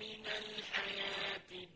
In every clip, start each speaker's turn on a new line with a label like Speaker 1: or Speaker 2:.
Speaker 1: من الحياة الدنيا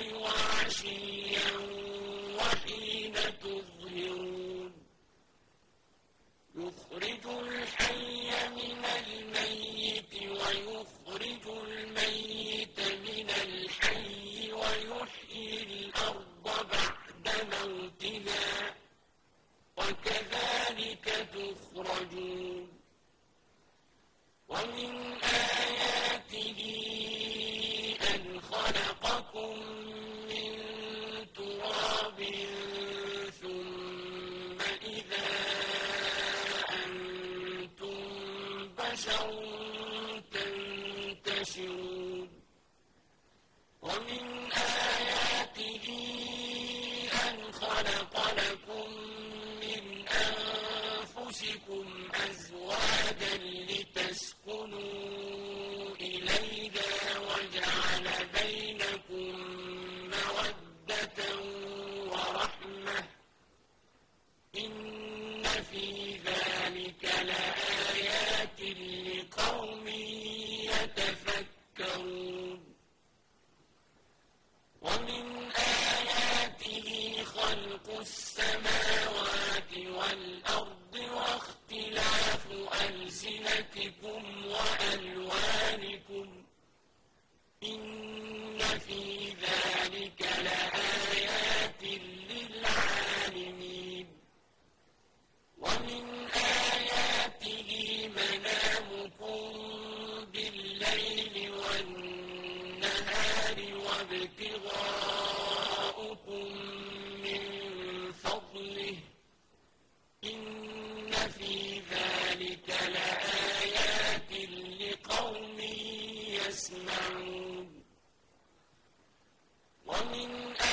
Speaker 1: وعشيا وحين تظهرون ومن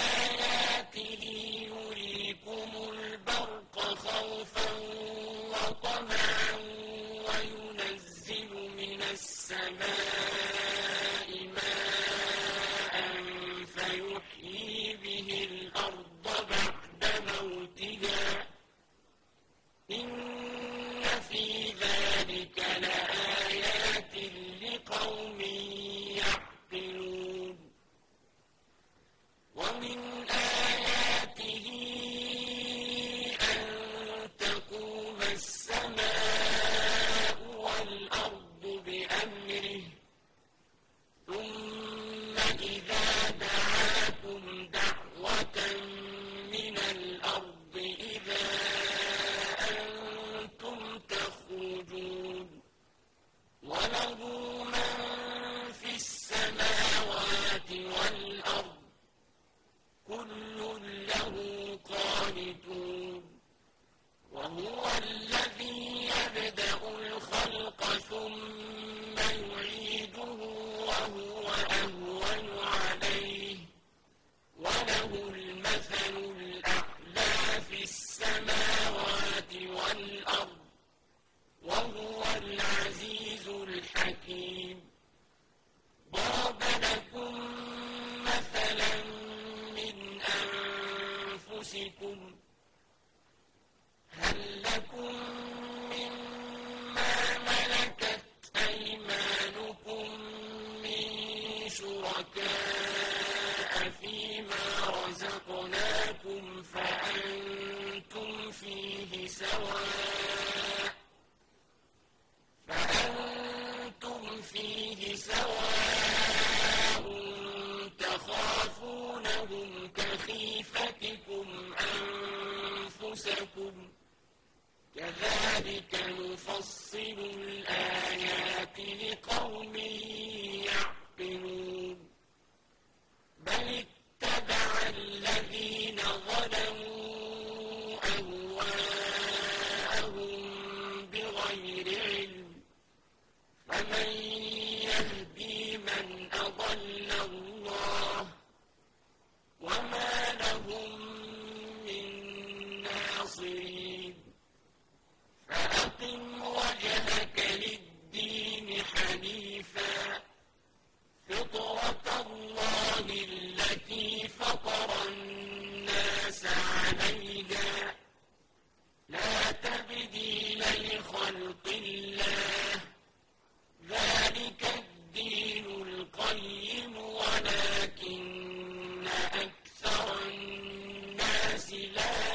Speaker 1: فطر الناس لا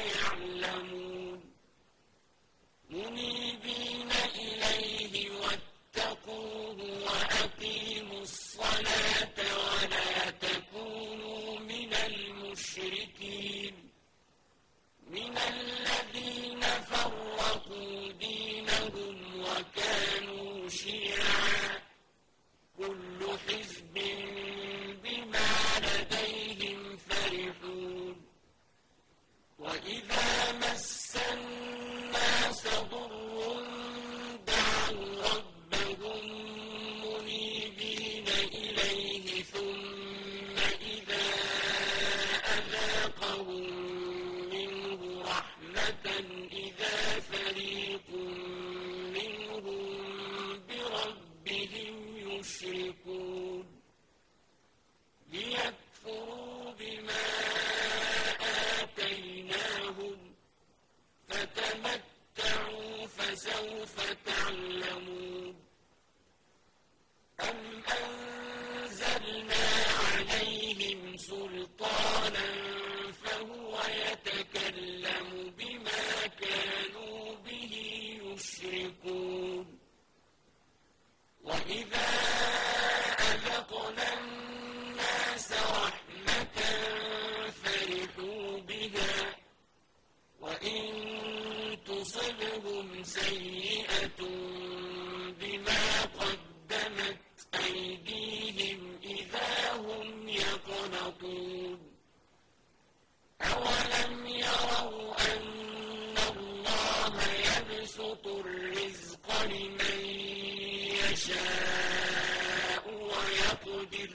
Speaker 1: سلطانا فهو يتكلم بما كانوا به يشركون. وإذا أذقنا الناس رحمة فرحوا بها وإن تصبهم سيئة يروا أن الله يبسط الرزق لمن يشاء ويقدر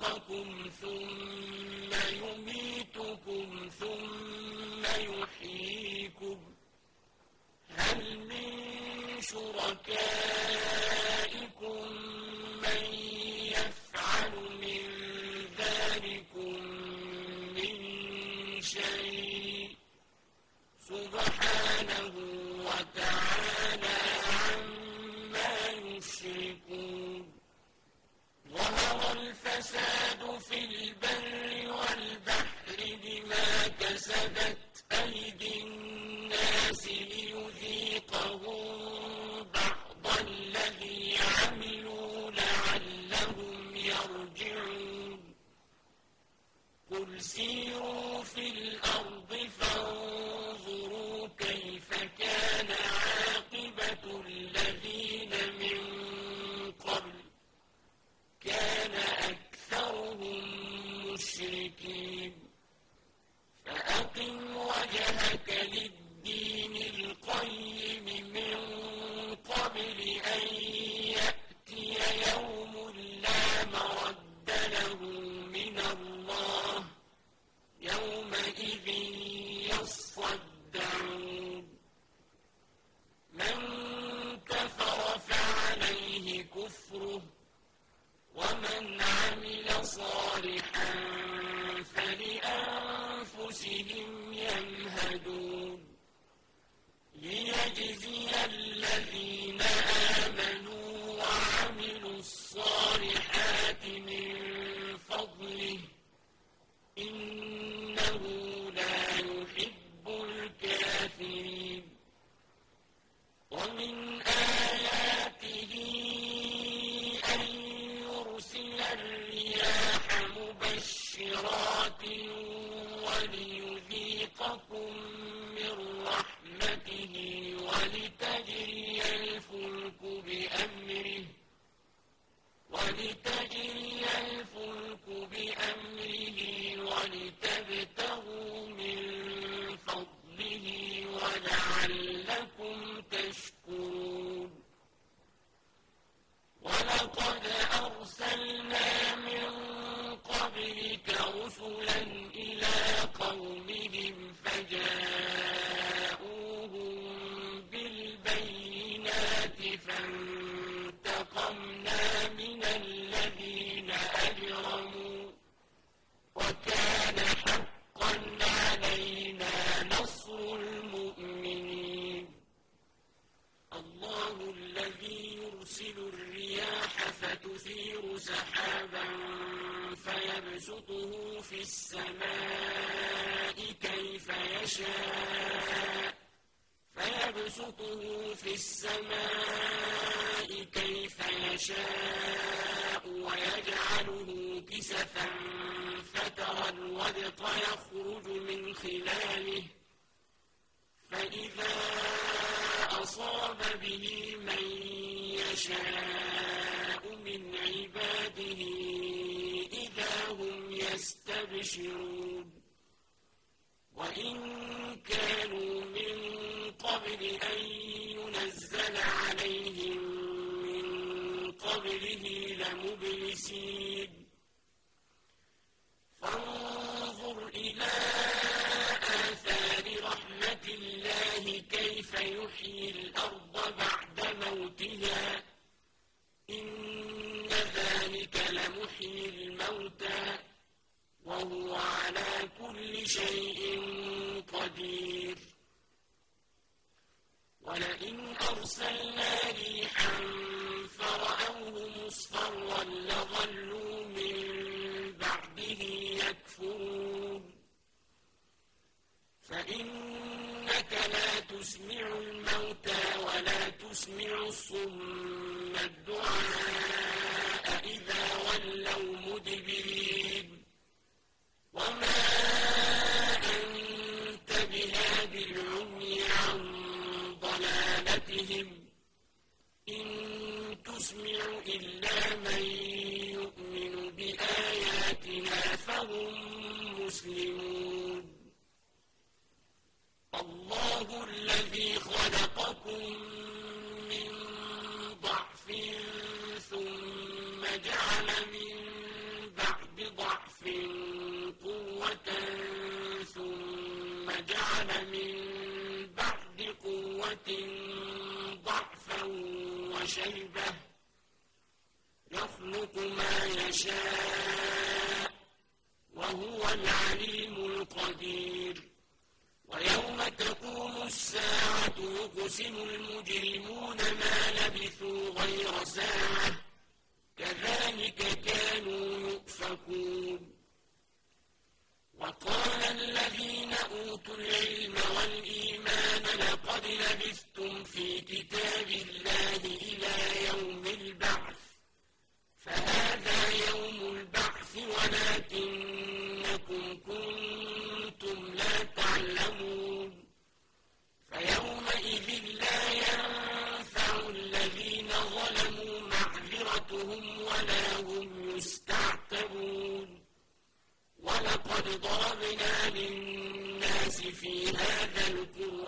Speaker 1: خلقكم ثم يميتكم ثم يحييكم. هل من شركائكم السماء كيف يشاء فيبسطه في السماء كيف يشاء ويجعله كسفا فترى الودق يخرج من خلاله فإذا أصاب به من يشاء من عباده يستبشرون وإن كانوا من قبل أن ينزل عليهم من قبله لمبلسين. تسمع الموتى ولا تسمع الصم الدعاء إذا ولوا مدبرين. أوتوا العلم والإيمان لقد لبثتم في كتاب الله إلى يوم البعث فهذا يوم البعث ولكنكم كنتم لا تعلمون فيومئذ لا ينفع الذين ظلموا معذرتهم ولا هم يستعتبون ولقد ضربنا للناس هذا القرآن